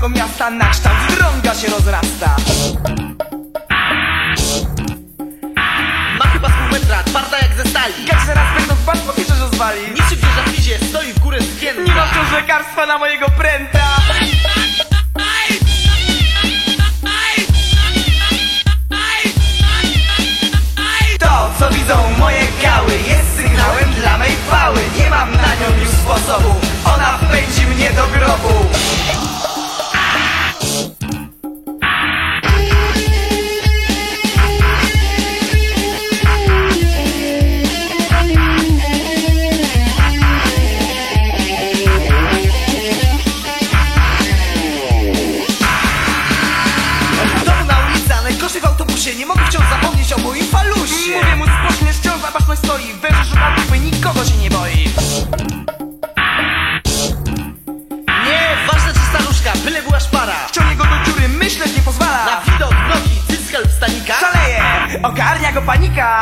mego miasta Na kształt drąga się rozrasta. Ma chyba pół metra, twarda jak ze stali. Gać zaraz będą w patrz powietrze rozwali Niczym wieża w pizie, stoi w górę Nie zgięta mam wciąż lekarstwa na mojego pręta. To, co widzą moje gały Jest sygnałem dla mej chwały. Nie mam na nią już sposobu Ogarnia go panika.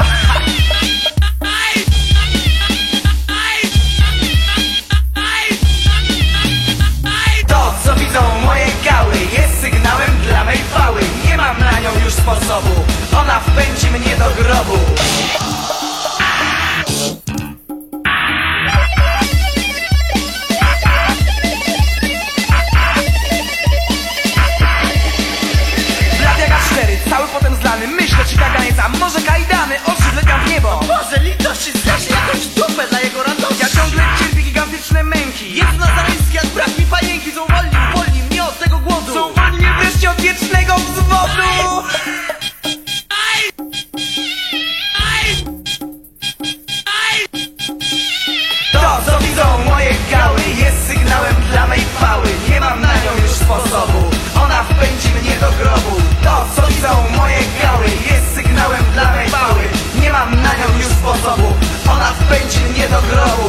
To, co widzą moje gały Jest sygnałem dla mej chwały. Nie mam na nią już sposobu. Ona wpędzi mnie do grobu zlany Myślę czy kaganiec, a może kajdany? Oczy w niebo. Boże, litości, zleśnie jakąś dupę będzie mnie do grobu.